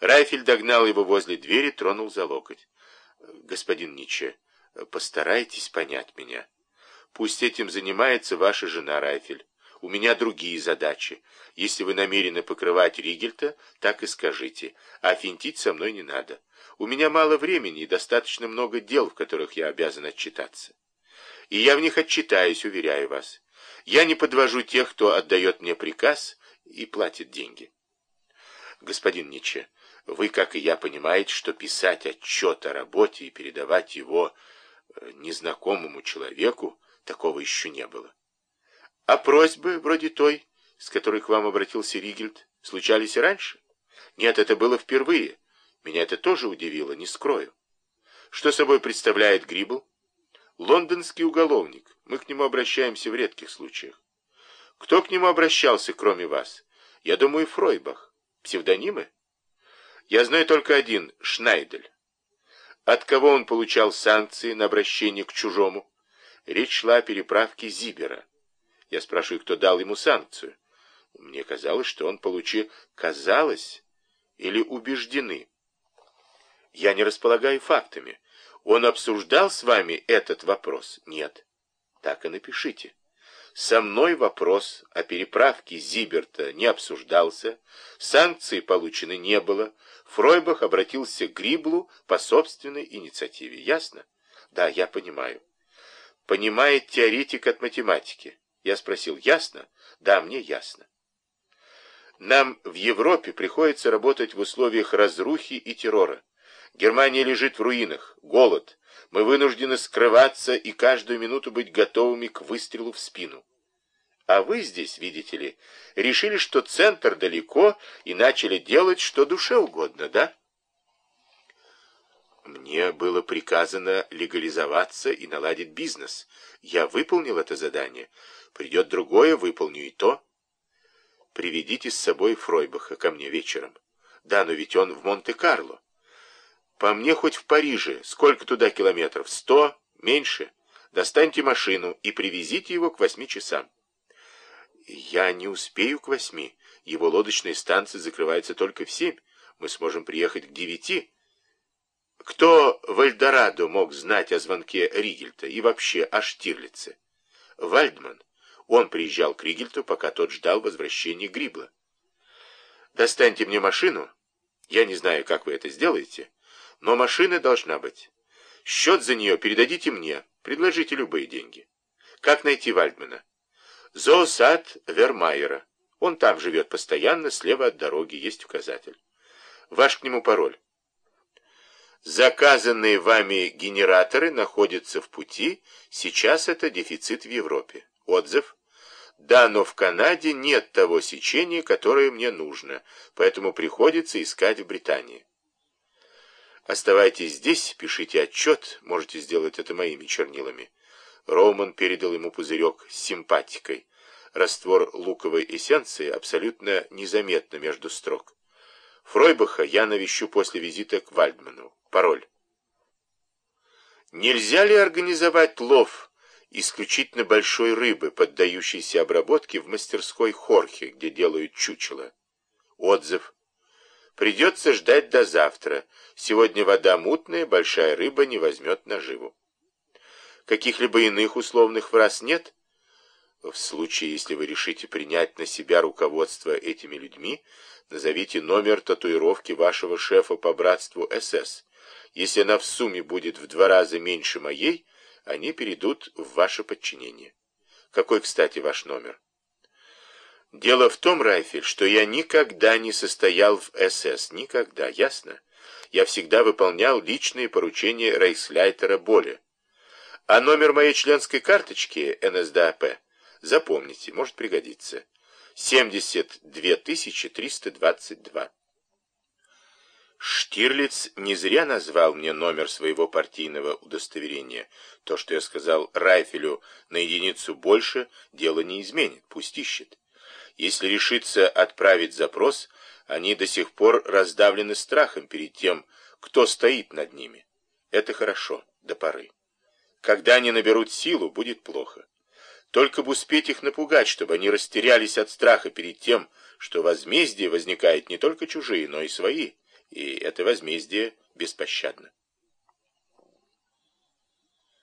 Райфель догнал его возле двери, тронул за локоть. «Господин Ниче, постарайтесь понять меня. Пусть этим занимается ваша жена Райфель. У меня другие задачи. Если вы намерены покрывать Ригельта, так и скажите. А финтить со мной не надо. У меня мало времени и достаточно много дел, в которых я обязан отчитаться. И я в них отчитаюсь, уверяю вас. Я не подвожу тех, кто отдает мне приказ и платит деньги. Господин Ниче, вы, как и я, понимаете, что писать отчет о работе и передавать его э, незнакомому человеку, такого еще не было. А просьбы вроде той, с которой к вам обратился Ригельд, случались и раньше? Нет, это было впервые. Меня это тоже удивило, не скрою. Что собой представляет Грибл? Лондонский уголовник. Мы к нему обращаемся в редких случаях. Кто к нему обращался, кроме вас? Я думаю, Фройбах. Псевдонимы? Я знаю только один — Шнайдель. От кого он получал санкции на обращение к чужому? Речь шла о переправке Зибера. Я спрашиваю, кто дал ему санкцию. Мне казалось, что он получил... Казалось или убеждены? Я не располагаю фактами. Он обсуждал с вами этот вопрос? Нет. Так и напишите. Со мной вопрос о переправке Зиберта не обсуждался, санкций получено не было, Фройбах обратился к Гриблу по собственной инициативе. Ясно? Да, я понимаю. Понимает теоретик от математики. Я спросил, ясно? Да, мне ясно. Нам в Европе приходится работать в условиях разрухи и террора. Германия лежит в руинах, голод, мы вынуждены скрываться и каждую минуту быть готовыми к выстрелу в спину. А вы здесь, видите ли, решили, что центр далеко, и начали делать, что душе угодно, да? Мне было приказано легализоваться и наладить бизнес. Я выполнил это задание. Придет другое, выполню и то. Приведите с собой Фройбаха ко мне вечером. Да, но ведь он в Монте-Карло. По мне хоть в Париже. Сколько туда километров? Сто? Меньше? Достаньте машину и привезите его к восьми часам. Я не успею к восьми. Его лодочная станция закрывается только в семь. Мы сможем приехать к девяти. Кто в Эльдорадо мог знать о звонке Ригельта и вообще о Штирлице? Вальдман. Он приезжал к Ригельту, пока тот ждал возвращения Грибла. Достаньте мне машину. Я не знаю, как вы это сделаете. Но машина должна быть. Счет за нее передадите мне. Предложите любые деньги. Как найти Вальдмана? Зоосад Вермайера. Он там живет постоянно, слева от дороги, есть указатель. Ваш к нему пароль. Заказанные вами генераторы находятся в пути. Сейчас это дефицит в Европе. Отзыв. Да, но в Канаде нет того сечения, которое мне нужно, поэтому приходится искать в Британии. Оставайтесь здесь, пишите отчет, можете сделать это моими чернилами. Роуман передал ему пузырек с симпатикой. Раствор луковой эссенции абсолютно незаметно между строк. Фройбаха я навещу после визита к Вальдману. Пароль. Нельзя ли организовать лов исключительно большой рыбы, поддающейся обработке в мастерской Хорхе, где делают чучело? Отзыв. Придется ждать до завтра. Сегодня вода мутная, большая рыба не возьмет наживу. Каких-либо иных условных фраз нет? В случае, если вы решите принять на себя руководство этими людьми, назовите номер татуировки вашего шефа по братству СС. Если она в сумме будет в два раза меньше моей, они перейдут в ваше подчинение. Какой, кстати, ваш номер? Дело в том, Райфель, что я никогда не состоял в СС. Никогда, ясно? Я всегда выполнял личные поручения Рейхсляйтера Боля. А номер моей членской карточки НСДАП, запомните, может пригодиться. 72 322. Штирлиц не зря назвал мне номер своего партийного удостоверения. То, что я сказал Райфелю на единицу больше, дело не изменит, пусть ищет. Если решиться отправить запрос, они до сих пор раздавлены страхом перед тем, кто стоит над ними. Это хорошо, до поры. Когда они наберут силу, будет плохо. Только бы успеть их напугать, чтобы они растерялись от страха перед тем, что возмездие возникает не только чужие, но и свои, и это возмездие беспощадно.